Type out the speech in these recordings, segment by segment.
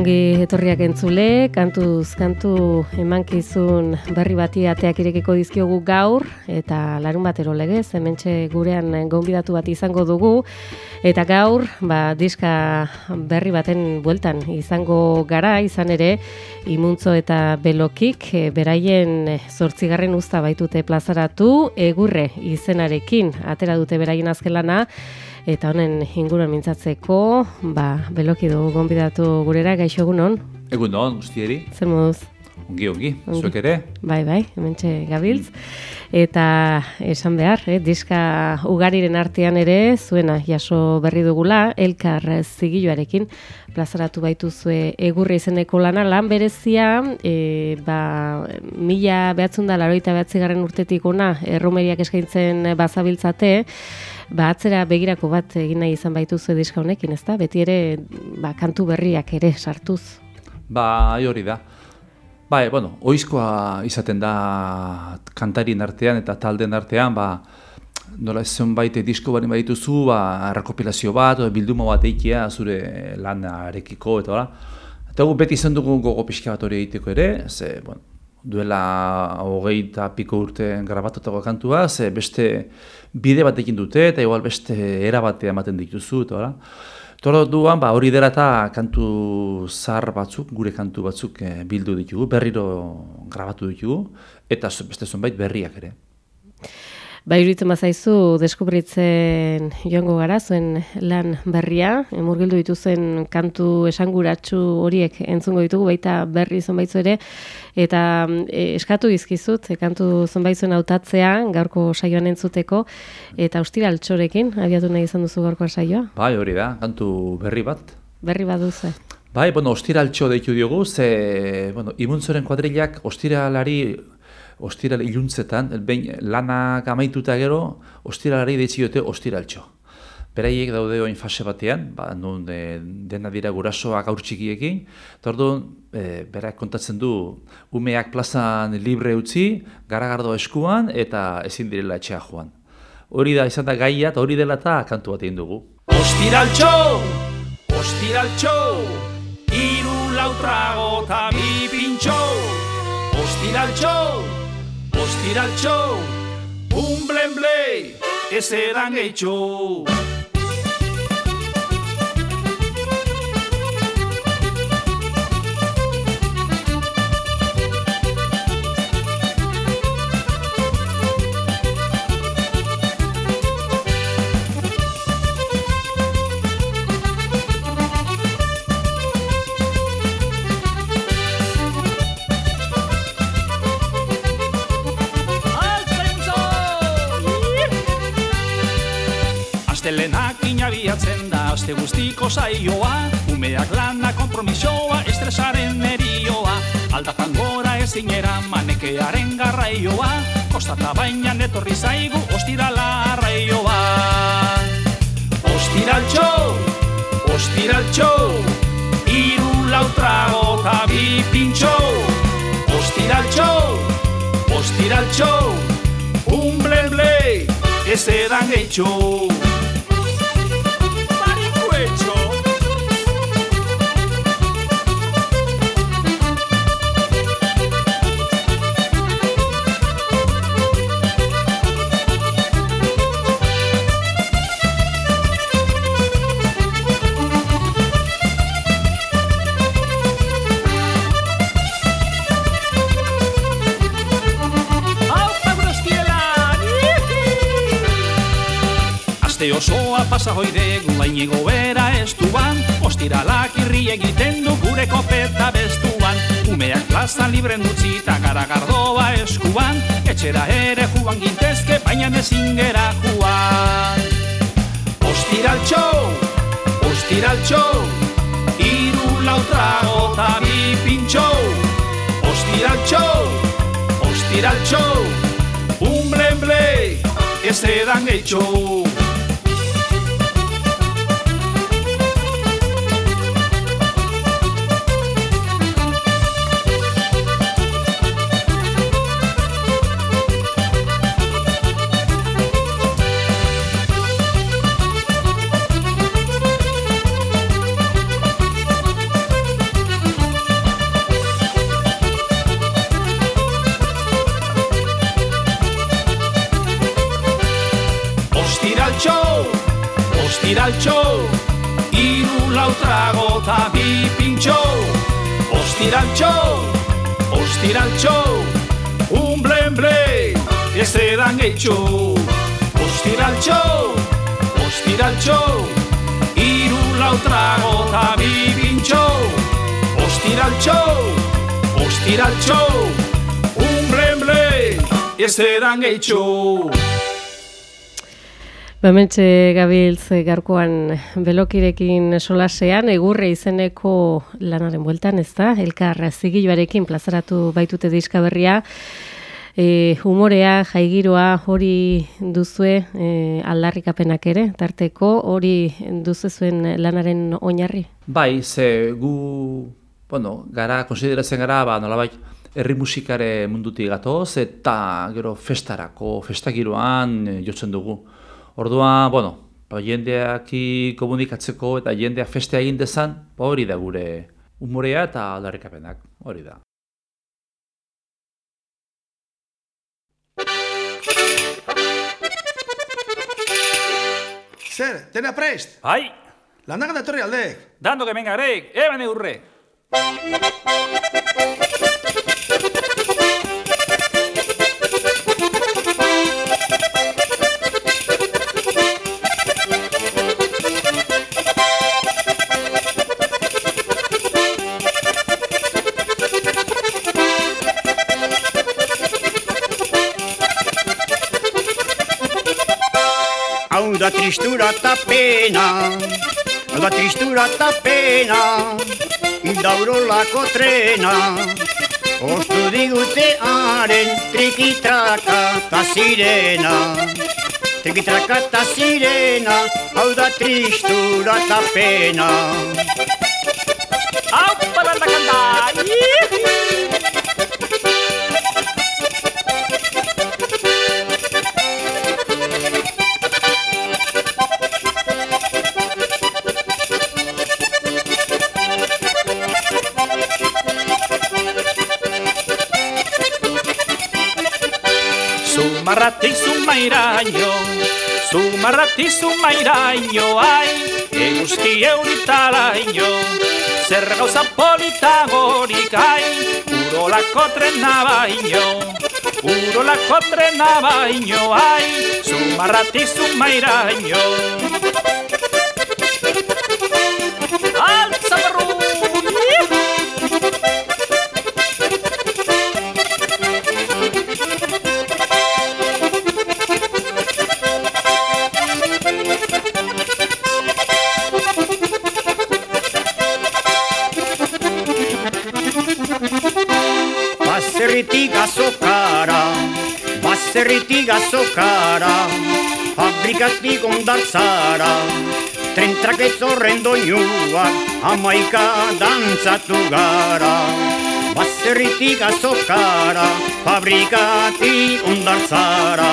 Baungi etorriak entzule, kantuz kantu emankizun berri bati ateak irekiko dizkiogu gaur, eta larun batero legez, hementxe gurean gonbidatu bat izango dugu, eta gaur, ba, diska berri baten bueltan izango gara, izan ere, imuntzo eta belokik, e, beraien zortzigarren usta baitute plazaratu, egurre izenarekin, atera dute beraien azkelana, eta honen inguruan mintzatzeko, ba, beloki dugu gonbidatu gurera, gaixo egunon? Egunon, guztieri. Zer moduz? Ongi, ongi, zuek ere? Bai, bai, hementxe gabiltz. Eta esan behar, eh, diska ugariren artean ere, zuena jaso berri dugula, elkar zigiluarekin, plazaratu baitu zue egurri izeneko lana, lan berezia, e, ba, mila behatzun da, laroita behatzigarren urtetik ona, erromeriak eskaintzen bazabiltzate, ba, atzera begirako bat egin nahi izan baituzu diska honekin, ezta? Beti ere ba, kantu berriak ere sartuz. Ba, hori da. Ba, bueno, oizkoa izaten da kantarien artean eta talden artean, ba, nola zen baite disko bari badituzu, ba, rekopilazio bat, bilduma bat eikia zure lanarekiko, eta hola. Eta gu beti izan dugu gogo pixka bat hori egiteko ere, ze, bueno, duela hogei eta piko urte grabatutako kantua, ze beste bide bat ekin dute, eta igual beste era bat ematen dituzu, eta hola. Toro duan, ba, hori dela eta kantu zar batzuk, gure kantu batzuk eh, bildu ditugu, berriro grabatu ditugu, eta beste zonbait berriak ere. Ba, iruditzen bazaizu, deskubritzen joango gara, zuen lan berria, murgildu dituzen kantu esanguratsu horiek entzungo ditugu, baita berri zonbaitzu ere, eta e, eskatu dizkizut, e, kantu zonbaitzuen hautatzea gaurko saioan entzuteko, eta ustira altxorekin, abiatu nahi izan duzu gaurko saioa? Bai, hori da, kantu berri bat. Berri bat duze. Bai, bueno, ostira altxo deitu diogu, ze, bueno, imuntzoren kuadrilak ostiralari ostiral iluntzetan, behin lanak amaituta gero, ostiralari deitzi dute ostiraltxo. Beraiek daude oin fase batean, ba, nun de, dena dira gurasoak aur txikiekin, eta orduan, e, berak kontatzen du, umeak plazan libre utzi, garagardo eskuan, eta ezin direla etxea joan. Hori da, izan da gaia, hori dela eta kantu bat egin dugu. Ostiraltxo, ostiraltxo, iru lautrago eta bi pintxo, ostiraltxo, Ostiraltxo, un blen ese dan hecho. Astelenak saioa Umeak lana kompromisoa estresaren erioa Aldatan gora ezinera manekearen garraioa Kostata baina netorri zaigu ostirala arraioa. Ostiraltxo, ostiraltxo Iru lautrago eta bi pintxo Ostiraltxo, ostiraltxo Un ble ble, ez edan gehitxo osoa pasa hoide gulainigo bera ez duan. Ostiralak irri egiten du gure kopeta bestuan. Umeak plazan libren dutzi eta garagardoa eskuan. Etxera ere juan gintezke baina ezin gera juan. Ostiraltxo, ostiraltxo Iru lautrago eta bi pintxo Ostiraltxo, ostiraltxo Un blen ez edan gehiago. Ostiraltxo, iru lau trago ta bi pintxo. Ostiraltxo, ostiraltxo, un blen blen, ez edan gehiago. Ostiraltxo, ostiraltxo, iru lau trago ta bi pintxo. Ostiraltxo, ostiraltxo, un blen blen, ez edan gehiago. Bamentxe gabiltz eh, garkoan belokirekin solasean, egurre izeneko lanaren bueltan, ez da? Elkar zigiloarekin plazaratu baitute diska berria. E, humorea, jaigiroa, hori duzue e, aldarrikapenak ere, tarteko, hori duzu zuen lanaren oinarri? Bai, ze gu, bueno, gara, konsideratzen gara, ba, nolabait, herri musikare mundutik gatoz, eta gero festarako, festagiroan jotzen dugu. Ordua, bueno, ba, jendeaki komunikatzeko eta jendea festea egin dezan, ba, hori da gure humorea eta aldarrikapenak, hori da. Zer, dena prest? Bai, Landagan datorri aldeek. dando que venga Greg, eban eurre. Tristura eta pena, da tristura eta pena, idaurolako trena. Ostu digute haren trikitraka eta sirena. Trikitraka eta sirena, hau da tristura eta pena. Zumairaino, zumarrati zumairaino, ai, eguzki euritaraino, zer gauza polita horik, ai, urolako trena baino, urolako trena baino, ai, zumarrati zumairaino. Azokara, fabrikatik ondartzara, trentrak ez horren doinuak, amaika dantzatu gara. Baserritik azokara, fabrikatik ondartzara.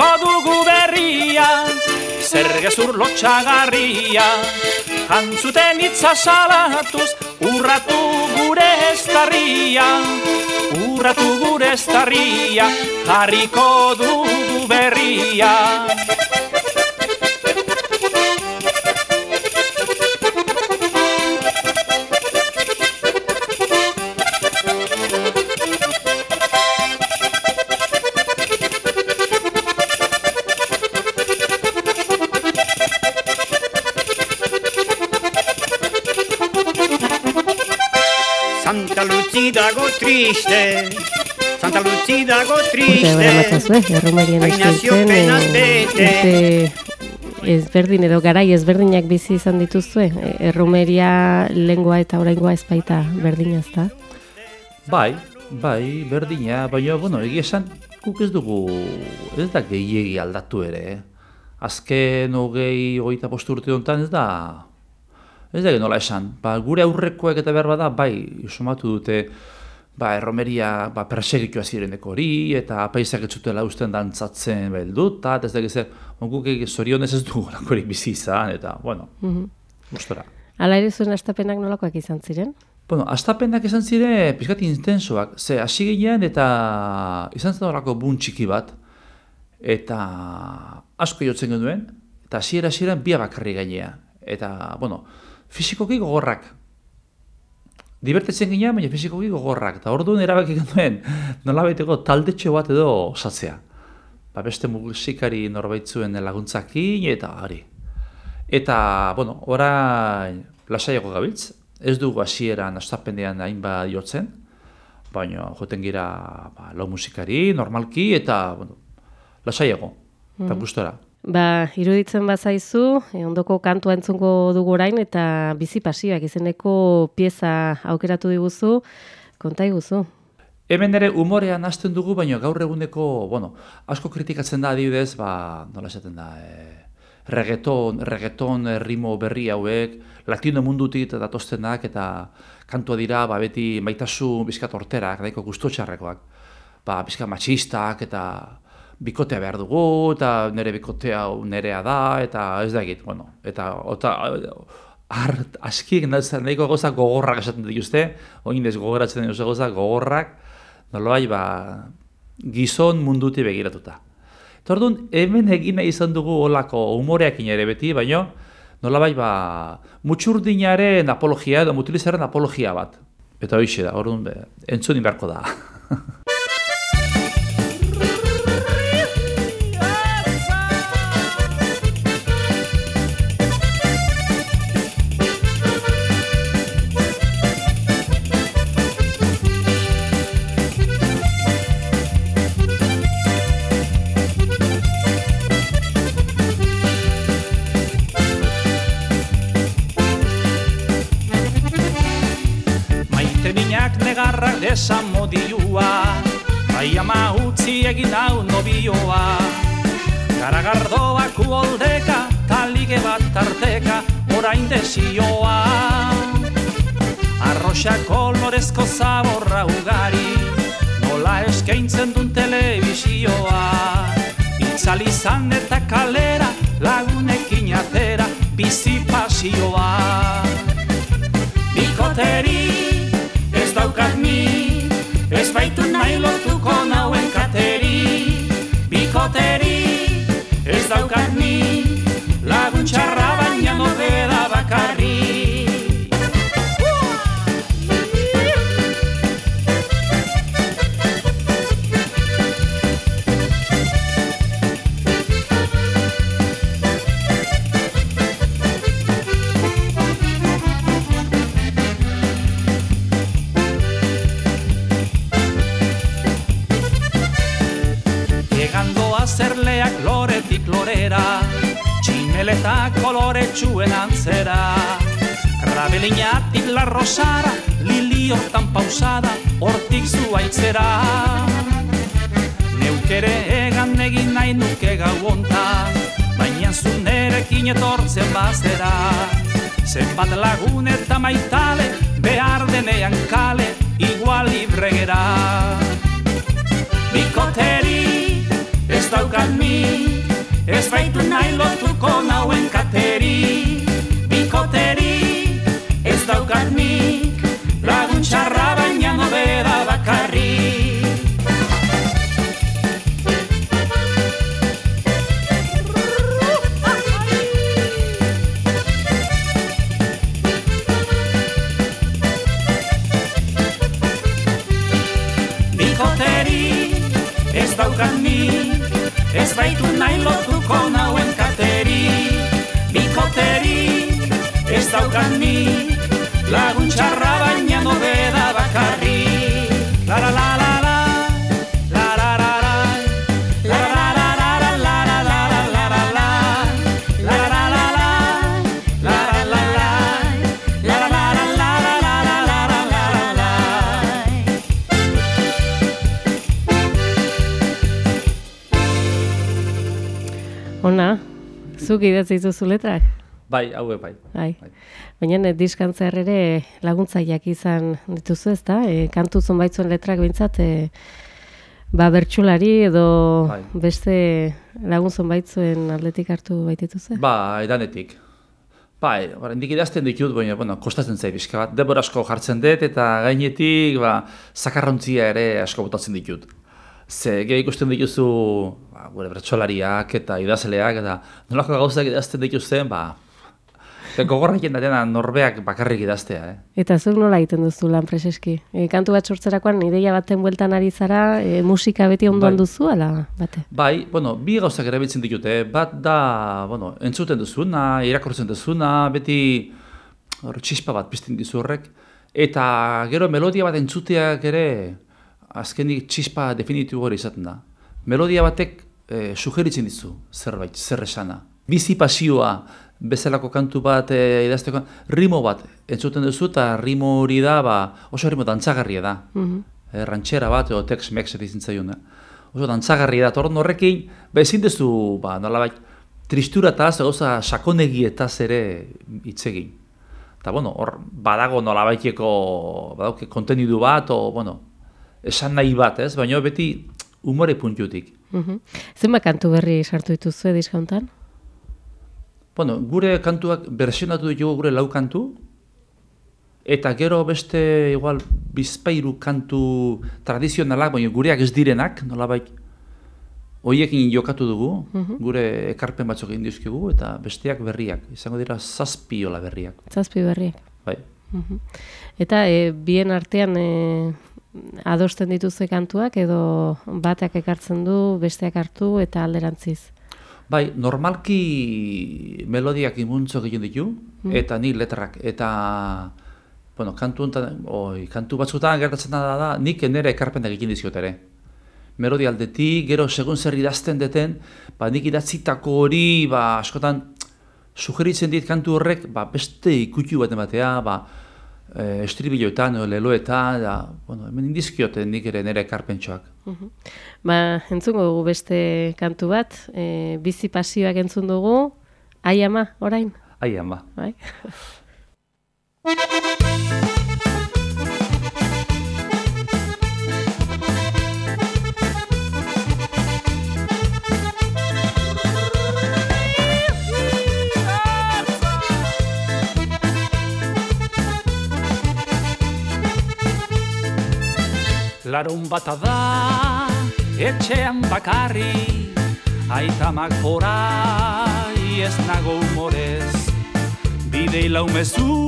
Jarriko dugu berria, zer gezur lotxagarria, jantzuten itza salatuz, urratu gure estarria, urratu gure estarria, jarriko dugu berria. Triste Santa Luzi dago Urte triste matzazue, erromerien Ignacio eskintzen, e, urte ezberdin edo garai ezberdinak bizi izan dituzue. E, Erromeria lengua eta oraingoa ez baita berdina ezta. Bai, bai, berdina, baina, bueno, egia esan, guk ez dugu, ez da gehiegi aldatu ere, eh? Azken hogei, hogeita bost urte honetan ez da, ez da nola esan, ba, gure aurrekoek eta behar bada, bai, sumatu dute, ba, erromeria, ba, persegitua zireneko hori, eta apaisak ez zutela usten dantzatzen belduta, eta ez da gizer, guk zorionez ez dugu lakorik bizi izan, eta, bueno, gustora. Hala ere zuen astapenak nolakoak izan ziren? Bueno, astapenak izan ziren pixkat intensoak, ze hasi ginean eta izan zen horako bun txiki bat, eta asko jotzen genuen, eta hasiera hasieran bia bakarri gainea. Eta, bueno, fizikoki gogorrak. Divertetzen ginean, baina fizikoki gogorrak. Eta orduan erabaki genuen nola baiteko taldetxo bat edo osatzea. Ba, beste musikari norbaitzuen laguntzakin eta hori. Eta, bueno, orain lasaiago gabiltz, ez dugu hasieran astapenean hainbat jotzen, baina joten gira ba, lau musikari, normalki, eta, bueno, lasaiago, eta gustora. Ba, iruditzen bazaizu, e, ondoko kantua entzungo dugu orain eta bizi pasioak izeneko pieza aukeratu diguzu, konta iguzu. Hemen ere umorean hasten dugu, baina gaur eguneko, bueno, asko kritikatzen da adibidez, ba, nola esaten da, e, reggaeton, reggaeton e, ritmo berri hauek, latino mundutik eta datoztenak, eta kantua dira, ba, beti maitasun bizkat horterak, daiko gustotxarrekoak, ba, bizkat matxistak, eta bikotea behar dugu, eta nire bikotea nerea da, eta ez da egit, bueno, eta, ota, ar, askiek nahiko gauza gogorrak esaten dituzte, oin ez gogoratzen dituzte gauza gogorrak, nolai, ba, gizon munduti begiratuta. Eta orduan, hemen egin nahi izan dugu olako humoreakin ere beti, baino, nolabait ba, mutxurdinaren apologia edo mutilizaren apologia bat. Eta hoxe da, orduan, be, entzun inberko da. egin hau nobioa. Garagardoak uoldeka, talige bat tarteka, orain desioa. Arroxa kolorezko zaborra ugari, nola eskaintzen duen telebisioa. Itzali izan eta kalera, lagunekin atera, bizi pasioa. Bikoteri, daukat Tximeleta kolore txuen antzera. Krabelinatik la rosara Lili hortan pausada Hortik zuaitzera Neukere egan egin nahi nuke gau hontan Baina zu nerekin etortzen bazera. Zenbat lagun eta maitale Behar denean kale Igual libre gera Bikoteri, ez daukat ni Ez baitu nahi lotuko nauen kateri Bikoteri, ez daukat ni Lagun txarra baina nobeda bakarri. Bikoteri, ez daukat ni Ez baitu nahi jo nauen kateri Bikoteri ez daukan ni Laguntxarra baina nobeda bakarri La la la. Ona, zuk idatzi dituzu letrak? Bai, haue bai. Bai. Bai. Baina diskantzer ere laguntzaileak izan dituzu, ezta? E, kantu zonbaitzuen letrak behintzat, e, ba, bertsulari edo Bai. beste lagun zonbaitzuen aldetik hartu baitituzu? Ba, edanetik. Bai, oraindik idazten ditut, baina, bueno, kostatzen zait pixka bat. Debor asko jartzen dut eta gainetik, ba, zakarrontzia ere asko botatzen ditut. Ze, ikusten dituzu, ba, gure bertsolariak eta idazleak, eta nolako gauzak idazten dituzten, ba, gogorra egiten da dena norbeak bakarrik idaztea, eh? Eta zuk nola egiten duzu lan preseski? E, kantu bat sortzerakoan ideia baten bueltan ari zara, e, musika beti ondoan Bai. duzu, ala bate? Bai, bueno, bi gauzak erabiltzen ditute. Bat da, bueno, entzuten duzuna, irakurtzen duzuna, beti hor, txispa bat pizten dizu horrek. Eta gero melodia bat entzuteak ere, azkenik txispa definitibo hori izaten da. Melodia batek eh, sugeritzen dizu zerbait, zer esana. Bizi pasioa bezalako kantu bat e, idazteko, rimo bat entzuten duzu eta rimo hori da, ba, oso rimo dantzagarria da Mhm. e, rantxera bat edo Tex-Mex ditzen zaion. eh. Oso dantzagarri da, eta horren horrekin, ba ezin duzu, ba, nolabait, tristurataz, gauza sakonegietaz ere hitz egin. Eta, bueno, hor, badago nolabaiteko, badauke kontenidu bat, o, bueno, esan nahi bat, ez? Baina beti umore puntutik. Mhm. Zenbat kantu berri sartu dituzu diska hontan? Bueno, gure kantuak bersionatu ditugu gure lau kantu, eta gero beste igual bizpairu kantu tradizionalak, baina gureak ez direnak, nolabait, hoiekin jokatu dugu, gure ekarpen batzuk egin dizkigu, eta besteak berriak, izango dira zazpiola berriak. Zazpi berriak. Bai. Mhm. Eta e, bien artean e, adosten dituzue kantuak edo bateak ekartzen du, besteak hartu eta alderantziz. Bai, normalki melodiak imuntzo egiten ditu, eta ni letrak, eta bueno, kantu, hontan- oi, kantu batzutan gertatzen da da, nik nire ekarpenak egin dizkiot ere. Melodia aldetik, gero segun zer idazten deten, ba, nik idatzitako hori, ba, askotan, sugeritzen dit kantu horrek, ba, beste ikutu bat ematea, ba, e, estribiloetan, edo leloetan, da, bueno, hemen indizkioten nik ere nire ekarpentxoak. Ba, entzungo dugu beste kantu bat, e, bizi pasioak entzun dugu, ai ama, orain, Aian, ba. bai? Larun bata da, etxean bakarri, aitamak forai ez nago humorez. Bidei laumezu,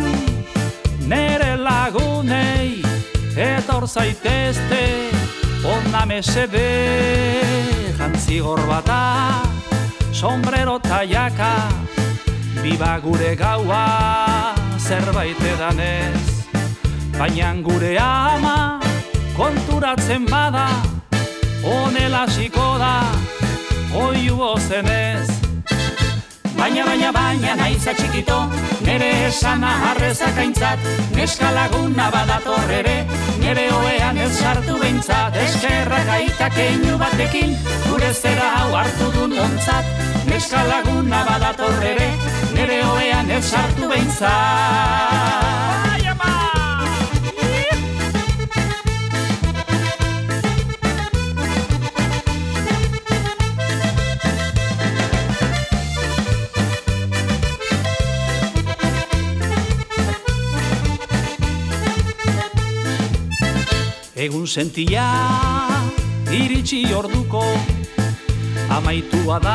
nere lagunei, etor zaitezte, onna mesede, jantzi bata, sombrero taiaka, biba gure gaua, zerbait edanez. Baina gure ama konturatzen bada Honela hasiko da oiu bozenez Baina, baina, baina, naiz atxikito Nere esana harrezak aintzat Neska laguna badator ere Nere oean ez sartu behintzat Eskerrak aita keinu batekin Gure zera hau hartu dun ontzat Neska laguna badator ere Nere oean ez sartu behintzat Egun sentia iritsi orduko amaitua da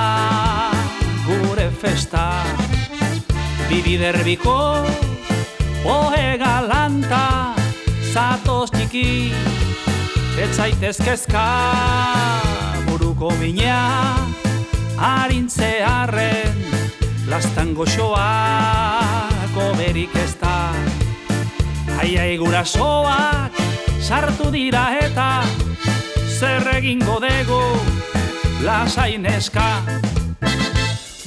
gure festa. Bibiderbiko ohe galanta zatoz txiki ez zaitez kezka. Buruko mina harintzearen lastan goxoak oberik ez da. Ai, ai, gurasoak sartu dira eta zer egingo dego lasai neska.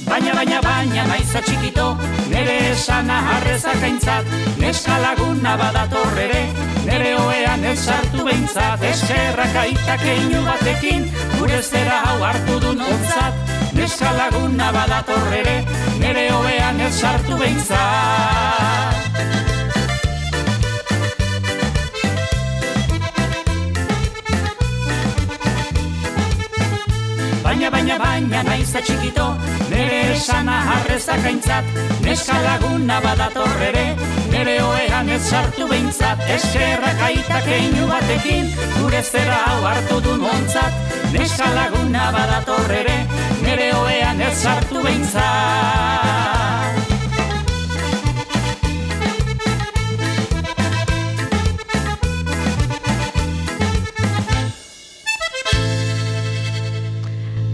Baina, baina, baina, naiza txikito, nere esana harrezak aintzat, neska laguna badatorrere, nere oean ez sartu behintzat, eskerrak aitak einu batekin, gure zera hau hartu du nontzat, neska laguna badatorrere, nere oean ez sartu behintzat. Baina, baina, baina, naiza txikito, nere esana harrezak aintzat, neska laguna badatorrere, nere oean ez sartu behintzat, eskerrak aitak einu batekin, gure zera hau hartu du nontzat, neska laguna badatorrere, nere oean ez sartu behintzat.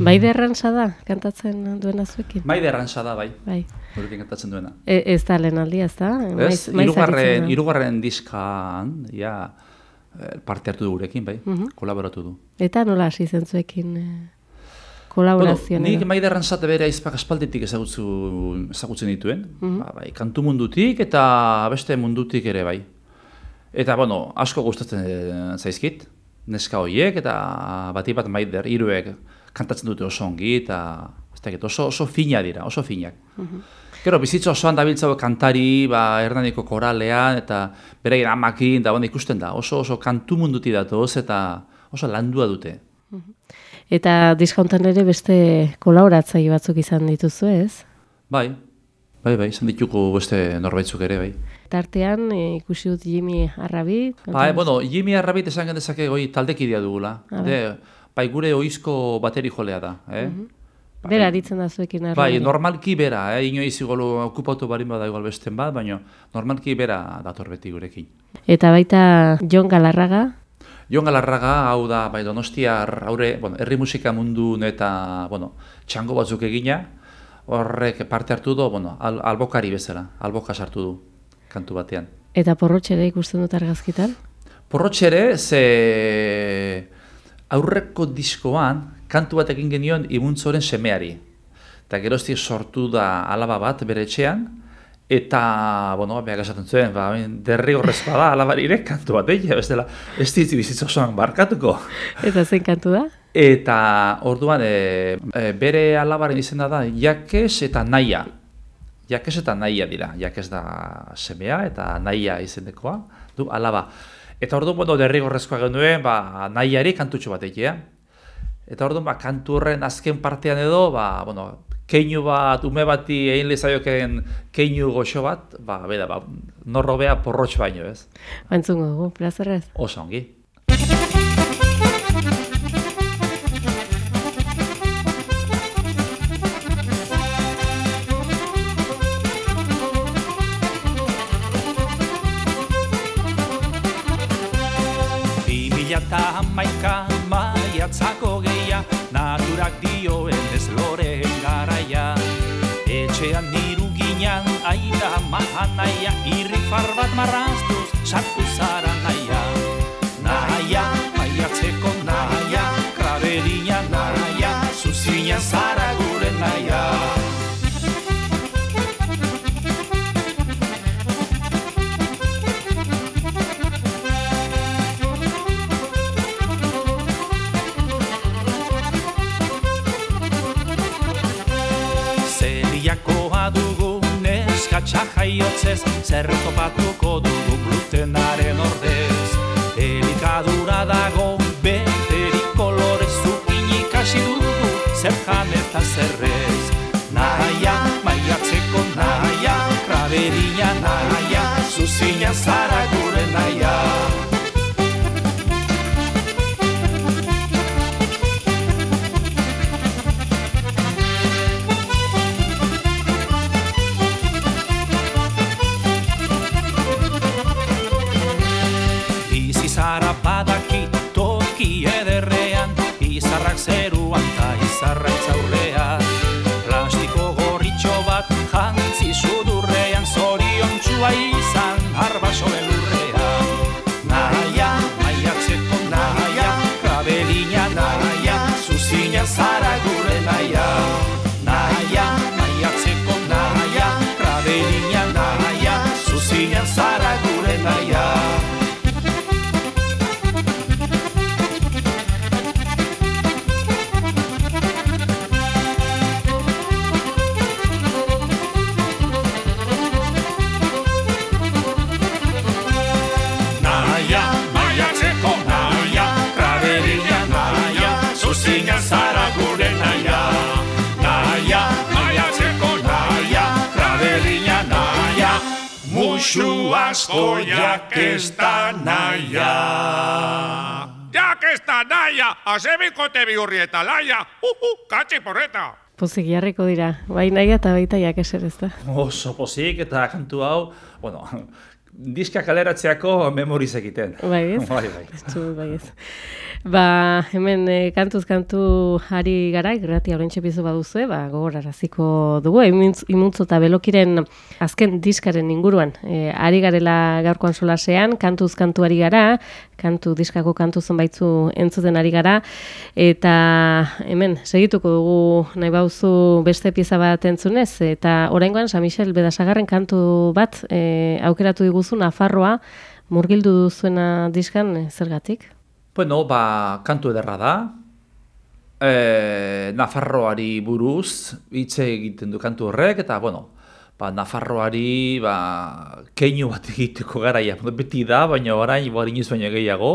Bai derrantza da, kantatzen duena zuekin? Maide errantza da, bai, Bai. gurekin gertatzen duena. E, ez da lehen aldia, ez da? Ez, irugarren, irugarren diskan, ja, eh, parte hartu du gurekin, bai, Mhm. kolaboratu du. Eta nola hasi zen zuekin eh, kolaborazioa? nik maide errantzate bere aizpak aspalditik ezagutzu, ezagutzen dituen, Mhm. ba, bai, kantu mundutik eta beste mundutik ere bai. Eta, bueno, asko gustatzen eh, zaizkit, neska horiek eta bati bat maider, hiruek kantatzen dute oso ongi eta ez dakit, oso, oso fina dira, oso finak. Gero, bizitza osoan dabiltza kantari, ba, Hernaniko koralean, eta beraien amakin, da, bueno, ikusten da, oso oso kantu munduti datoz, eta oso landua dute. Eta diskontan ere beste kolaboratzaile batzuk izan dituzu, ez? Bai, bai, bai, izan ditugu beste norbaitzuk ere, bai. Tartean eh, ikusi dut Jimmy Arrabi. Bai, bueno, Jimmy Arrabit esan gendezake goi taldekidea dugula. A De, bai, gure oizko bateri jolea da, eh? Bera aritzen da zuekin Bai, Arrabi. normalki bera, eh? inoiz igolo okupatu barin bada igual besten bat, baina normalki bera dator beti gurekin. Eta baita Jon Galarraga, Jon Galarraga, hau da, bai, donostiar, haure, bueno, herri musika mundu eta, bueno, txango batzuk egina, horrek parte hartu du, bueno, al, albokari bezala, alboka sartu du kantu batean. eta porrotxere ikusten dut argazkitan. Porrotxere, ze aurreko diskoan, kantu bat egin genion imuntzoren semeari. Eta geroztik sortu da alaba bat bere etxean, eta, bueno, behak esaten zuen, ba, derri horrezkoa da alabarire kantu bat egia, bestela, ez ditzi bizitza osoan barkatuko. Eta zein kantu da? Eta orduan e, e, bere alabaren izena da Jakes eta Naia. Jakes eta Naia dira. Jakes da semea eta Naia izendekoa du alaba. Eta orduan bueno derrigorrezkoa genuen, ba Naiari kantutxo bat egitea. Eta orduan ba kantu horren azken partean edo, ba bueno, keinu bat ume bati egin lezaioken keinu goxo bat, ba beda ba norrobea porrotx baino, ez? Bantzungo dugu, plazerrez. Oso ongi. Aira mahan naia, irri far bat marraztuz sartu zara txajaiotzez Zer topatuko dugu glutenaren ordez. Elikadura dago beterik kolorez Zukin ikasi dugu zer jan eta zerrez Jak ez da naia. Jak ez da naia, azebikote bihurri eta laia, uhu, katxe porreta. Pozik jarriko dira, bai nahi eta baita jakeser ez da. Oso pozik eta kantu hau, bueno, diska kaleratzeako memoriz egiten. Bai ez? Bai, bai. Zu, bai ez. Ba, hemen e, kantuz kantu ari gara, irrati horrentxe bizu baduzue, ba, gogoraraziko dugu, imuntz, imuntzo eta belokiren azken diskaren inguruan. E, ari garela gaurkoan solasean, kantuz kantu ari gara, kantu diskako kantu zonbaitzu entzuten ari gara, eta hemen segituko dugu nahi bauzu beste pieza bat entzunez, eta oraingoan San Michel Bedasagarren kantu bat e, aukeratu diguzu Nafarroa, murgildu duzuena diskan e, zergatik? Bueno, ba, kantu ederra da. E, Nafarroari buruz hitz egiten du kantu horrek, eta, bueno, ba, Nafarroari ba, keinu bat egiteko garaia. Beti da, baina orain, orain baino gehiago.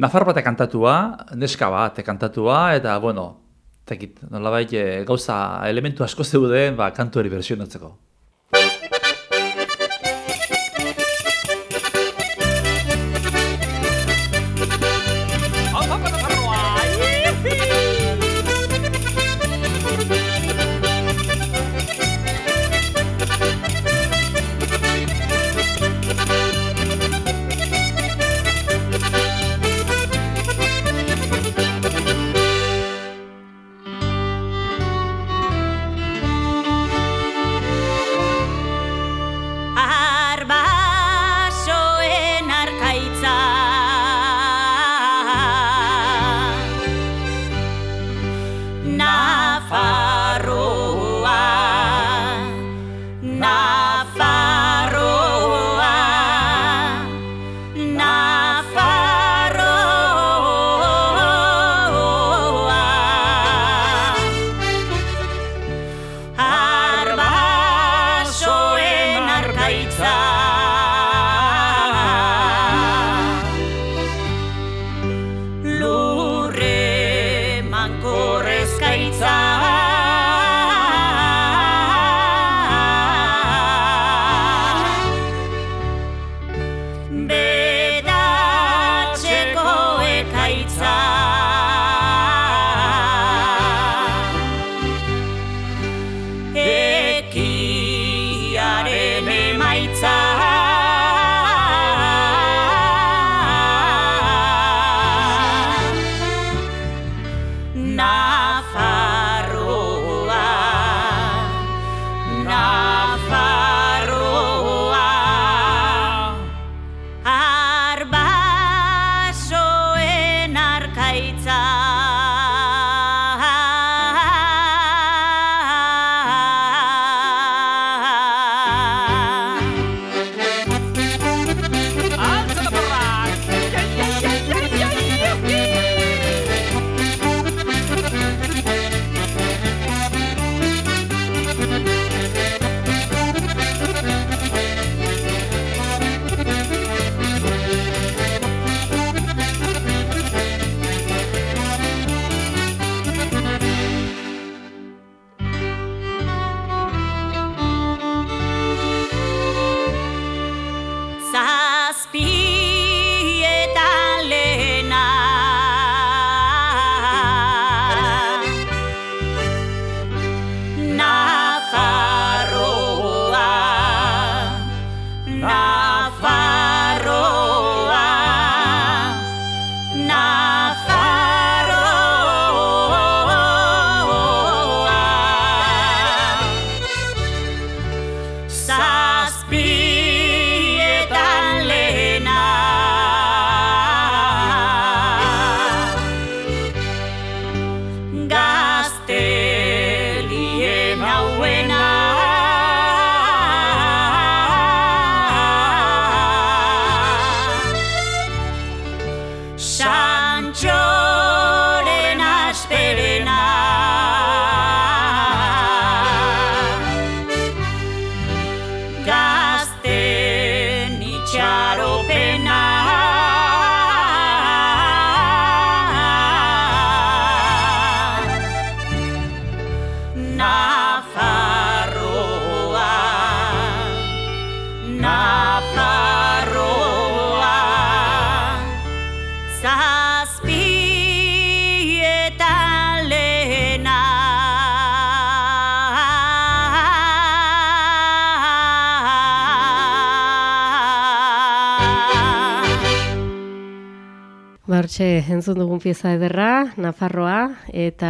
Nafarro batek kantatua, neska bat kantatua, eta, bueno, tekit, nolabait, e, gauza elementu asko zeuden ba, kantu hori versionatzeko. Hortxe entzun dugun pieza ederra, Nafarroa, eta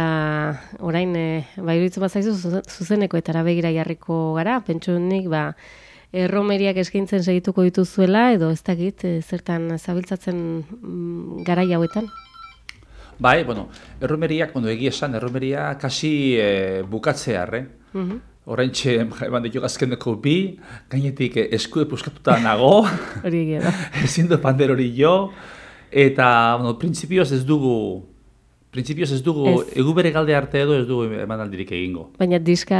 orain, e, ba, iruditzen bazaizu zuzen- zuzenekoetara begira jarriko gara, pentsu nik, ba, erromeriak eskaintzen segituko dituzuela, edo ez dakit, e, zertan zabiltzatzen mm, garai hauetan. Bai, bueno, erromeriak, bueno, egia esan, erromeria kasi e, bukatzear, eh? Mhm. Orain txe, eman ditu azkeneko bi, gainetik eh, eskude puskatuta nago, Hori egia da. ezin du pander hori jo, eta, bueno, printzipioz ez dugu, printzipioz ez dugu, egu bere galde arte edo ez dugu emanaldirik egingo. Baina diska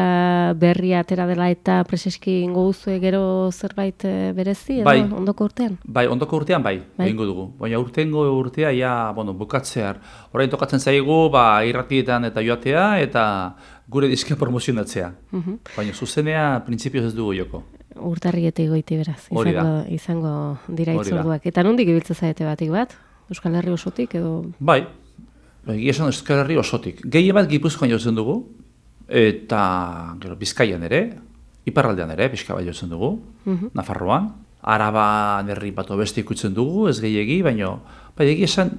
berria atera dela eta preseski ingo duzue gero zerbait e, berezi, edo Bai. ondoko urtean? Bai, ondoko urtean bai, Bai. egingo dugu. Baina urtengo urtea ja, bueno, bukatzear. Orain tokatzen zaigu, ba, irratietan eta joatea eta gure diska promozionatzea. Mhm. Baina zuzenea printzipioz ez dugu joko. Urtarrietik goiti beraz, izango, izango dira itzorduak. Eta nondik ibiltza zaete batik bat? Euskal Herri osotik edo... Bai, egia esan Euskal Herri osotik. Gehien bat Gipuzkoan jotzen dugu, eta gero Bizkaian ere, iparraldean ere, pixka bat jotzen dugu, Mhm. Nafarroan. Araban herri bat beste ikutzen dugu, ez gehiegi, baina bai, egia esan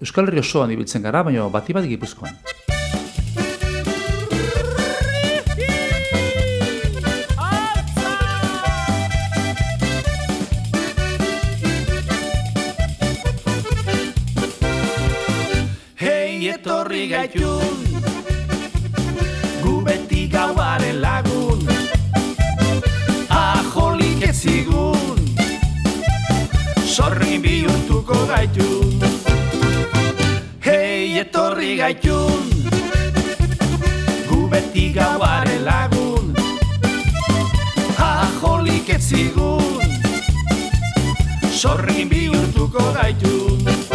Euskal Herri osoan ibiltzen gara, baina bati bat Gipuzkoan. Etorri gaitun. Gu beti gauaren lagun. Ajolik ez zigun. Zorri bihurtuko gaitun. Hei etorri gaitun. Gu beti gauaren lagun. Ajolik ez zigun. Zorri bihurtuko gaitun. Izarren dir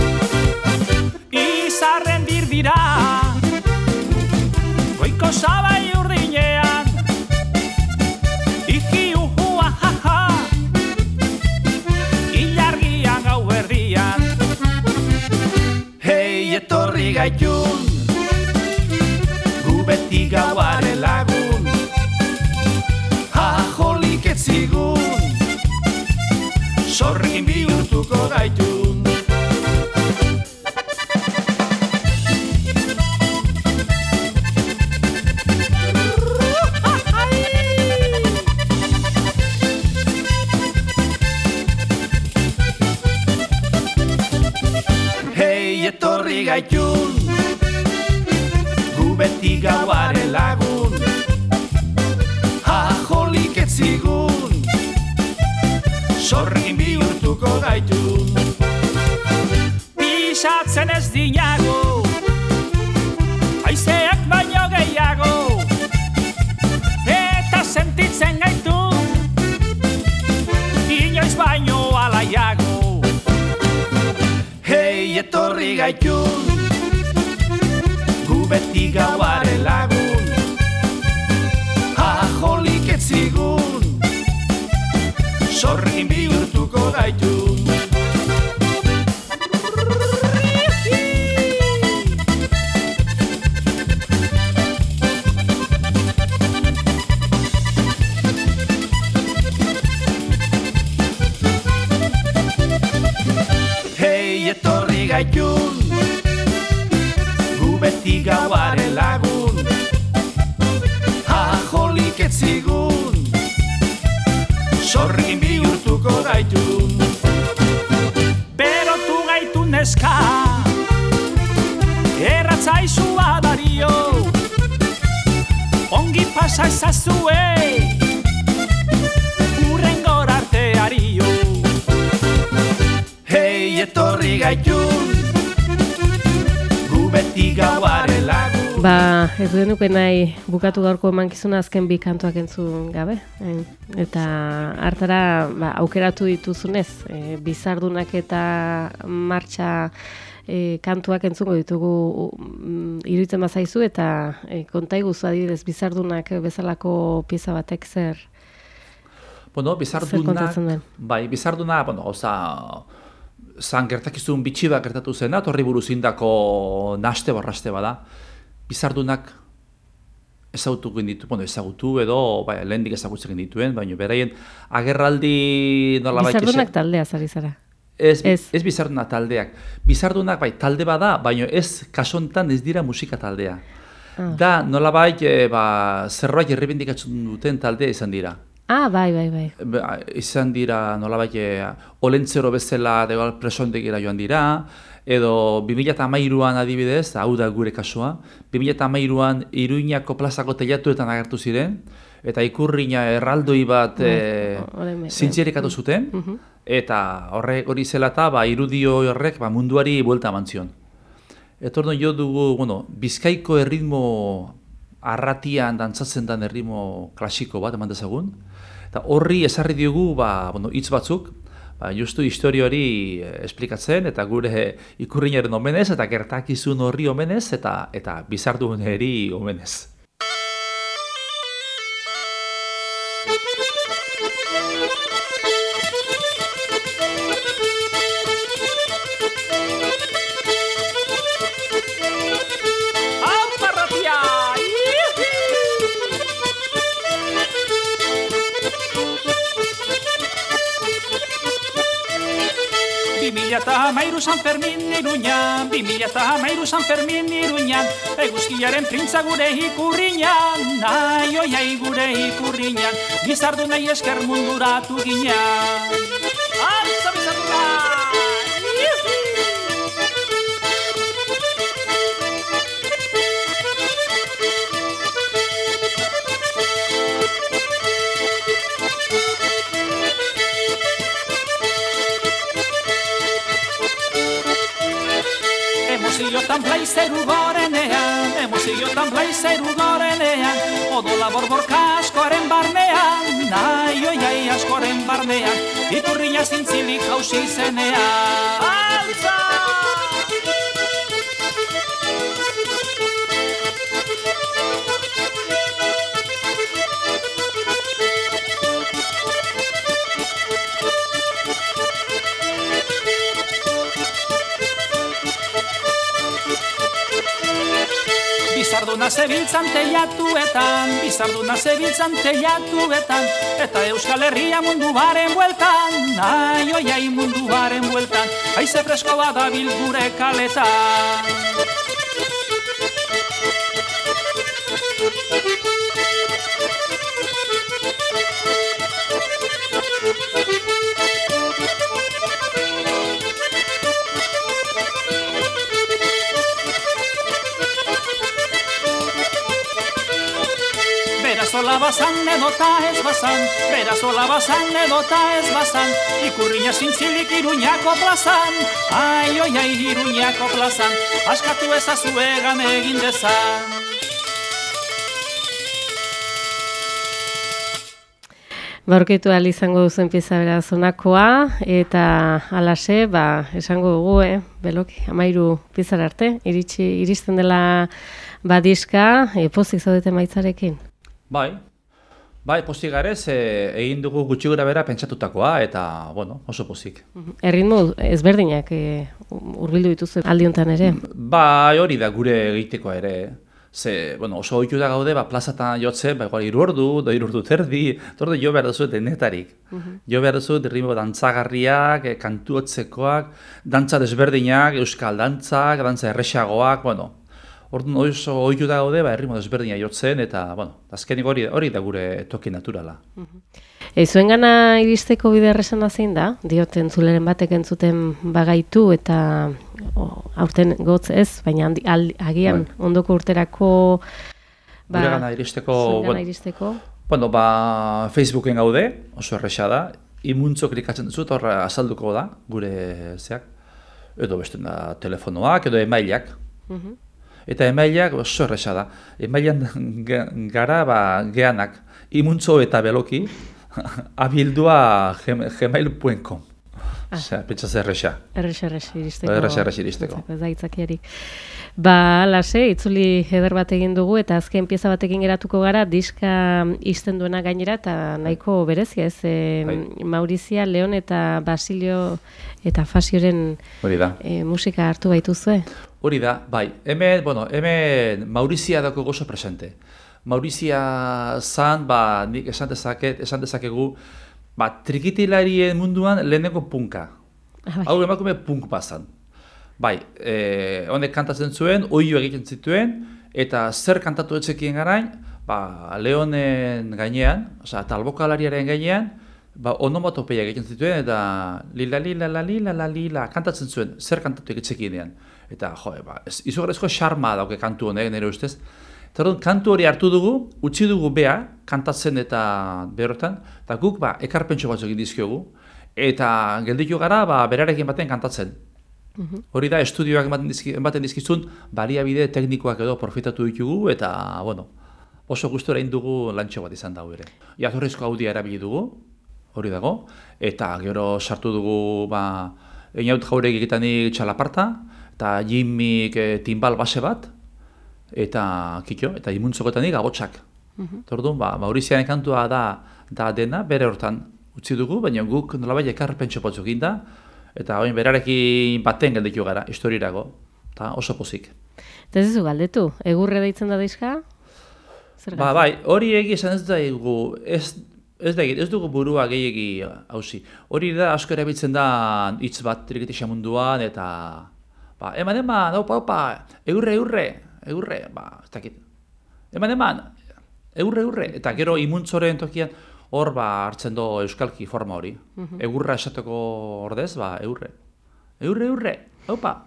dira. Goiko zabai urdinean Iki uhua jaja. Ilargian gau berdian Hei etorri gaitun Gu beti gauaren lagun. Ajolik ez zigun Zorrekin bihurtuko gaitun beti gauaren lagun. Ajolik ez zigun Zorrekin bihurtuko gaitun Pisatzen ez dinago Aizeak baino gehiago Eta sentitzen gaitu. Inoiz baino alaiago Hei etorri gaitun beti gauaren lagun. Ajolik ez zigun Zorrekin bihurtuko gaitun gaitun Gu beti gauaren lagun Ba, ez genuke nahi bukatu gaurko emankizuna azken bi kantuak entzun gabe. eh, Eta hartara ba, aukeratu dituzunez, e, bizardunak eta martxa e, kantuak entzungo ditugu mm, iruditzen bazaizu eta e, konta iguzu adibidez bizardunak bezalako pieza batek zer Bueno, bizardunak, bai, bizarduna, bueno, oza, zan gertakizun bitxi bat gertatu zena, torri buruz indako naste barraste bada. Bizardunak ezagutu ditu, bueno, ezagutu edo, bai, lehendik ezagutzen dituen, baina beraien agerraldi nola bizardunak taldea zari zara. Ez, Ez. ez. bizarduna taldeak. Bizardunak bai talde bada, baina ez kasontan ez dira musika taldea. Ah. Da nolabait e, ba, zerbait errebindikatzen duten taldea izan dira. Ah, bai, bai, bai. Ba, izan dira nolabait e, olentzero bezala degal presondegira joan dira, edo 2008an adibidez, hau da gure kasua, 2008an Iruñako plazako telatuetan agertu ziren, eta ikurriña erraldoi bat e, orain bai, zintzierikatu zuten, eta horrek hori zela eta ba, irudio horrek ba, munduari buelta eman zion. Etorno jo dugu, bueno, bizkaiko erritmo arratian dantzatzen den erritmo klasiko bat eman dezagun, eta horri esarri diogu ba, bueno, hitz batzuk, ba, justu historia hori eh, esplikatzen, eta gure ikurrinaren omenez, eta gertakizun horri omenez, eta eta bizardun eri omenez. eta hamairu San Fermin iruñan, bi mila eta hamairu San Fermin iruñan, eguzkiaren printza gure ikurriñan, ai, oi, ai, gure ikurriñan, bizardu nahi esker munduratu ginean. Blaizeru gorenean, emoziotan blaizeru gorenean, odola borborka askoren barnean, ai, oi, ai, askoren barnean, iturriña zintzilik hausi zenean. Altza! Bizarduna zebiltzan teilatuetan, bizarduna zebiltzan teilatuetan, eta Euskal Herria munduaren bueltan, ai, oi, ai, munduaren bueltan, haize fresko badabil gure kaletan. Berazola bazan edota ez bazan, berazola bazan edota ez bazan, ikurriña zintzilik iruñako plazan, ai, oi, ai, iruñako plazan, askatu ezazuegan egin dezan. Baurkitu ahal izango duzuen pieza beraz honakoa, eta alase, ba, esango dugu, eh? beloki, amairu piezara arte, iritsi, iristen dela badiska, e, pozik zaudete maitzarekin. Bai, bai, pozik garez, e, egin dugu gutxi gura bera pentsatutakoa, eta, bueno, oso pozik. Erritmo ezberdinak e, urbildu dituzu aldi honetan ere. Bai, hori da gure egitekoa ere. Ze, bueno, oso ohitu da gaude, ba, plazatan jotzen, ba, igual, iru ordu, da iru ordu terdi, torde jo behar duzu denetarik. Jo behar duzu ritmo dantzagarriak, eh, kantu hotzekoak, dantza desberdinak, euskal dantzak, dantza erresagoak, bueno, Orduan oso ohitu da gaude, ba, erritmo desberdina jotzen, eta, bueno, azkenik hori, hori da gure toki naturala. E, zuen gana iristeko bide errezena zein da? Dioten zuleren batek entzuten bagaitu eta o, aurten gotz ez, baina handi, aldi- agian ondoko urterako ba, Gure gana iristeko, bueno, iristeko. Bueno, ba, Facebooken gaude, oso erresa da. Imuntzo klikatzen duzut, hor azalduko da, gure zeak. Edo beste da telefonoak, edo emailak. Eta emailak oso erresa da. Emailan ga- gara, ba, geanak, imuntzo eta beloki, abildua gmail.com. Osea, pentsa zer erresa. Errex, errex iristeko. Errex, errex iristeko. Ez da itzakiarik. Ba, lase, itzuli eder bat egin dugu eta azken pieza batekin geratuko gara, diska izten duena gainera eta nahiko berezia ez, e. Maurizia, Leon eta Basilio eta Fasioren e, musika hartu baituzue. Hori da, bai. Hemen, bueno, hemen Maurizia dako gozo presente. Maurizia zan, ba, nik esan dezaket, esan dezakegu, ba, trikitilarien munduan lehenengo punka. Ah, bai. Hau emakume punk bazan. Bai, e, honek kantatzen zuen, oio egiten zituen, eta zer kantatu etzekien garain, ba, Leonen gainean, osea, talbokalariaren gainean, ba, onomatopeia egiten zituen, eta lila lila la lila la lila kantatzen zuen, zer kantatu etzekienean. Eta, jo, ba, ez, izugarrizko xarma dauke kantu honek, nire ustez. Eta orduan, kantu hori hartu dugu, utzi dugu bea, kantatzen eta berotan, eta guk, ba, ekarpentso batzuk dizkiogu, eta gelditu gara, ba, berarekin baten kantatzen. Hori da, estudioak ematen, dizki, ematen dizkizun, baliabide teknikoak edo profitatu ditugu, eta, bueno, oso gustora egin dugu lantxo bat izan dago ere. Jatorrizko audia erabili dugu, hori dago, eta gero sartu dugu, ba, Einaut jaurek egitanik txalaparta, eta Jimmik e, timbal base bat, eta kitxo, eta imuntzokoetanik agotsak. Mm Orduan, ba, Maurizianen kantua da, da dena, bere hortan utzi dugu, baina guk nolabait ekarpentxo batzuk egin da, eta oin berarekin baten gelditu gara, historirago, eta oso pozik. Eta ez galdetu, egurre deitzen da diska? Zer Ba, bai, hori egi esan ez dugu, ez, ez, da, ez dugu burua gehiegi hausi. Hori da asko erabiltzen da hitz bat triketisa munduan, eta ba, eman eman, opa, opa, eurre, eurre, eurre, ba, ez dakit. Eman eman, eurre, eurre, eta gero imuntzoren tokian, hor ba hartzen do euskalki forma hori. Egurra esateko ordez, ba, eurre. Eurre, eurre, opa.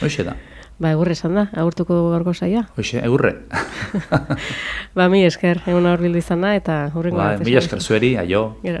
Hoxe da, Ba, egurre esan da, agurtuko gaurko saia. hoxe, eurre. Ba, mi esker, egun hor bildu izan da, eta hurrengo Ba, esan esker zueri, aio. Gero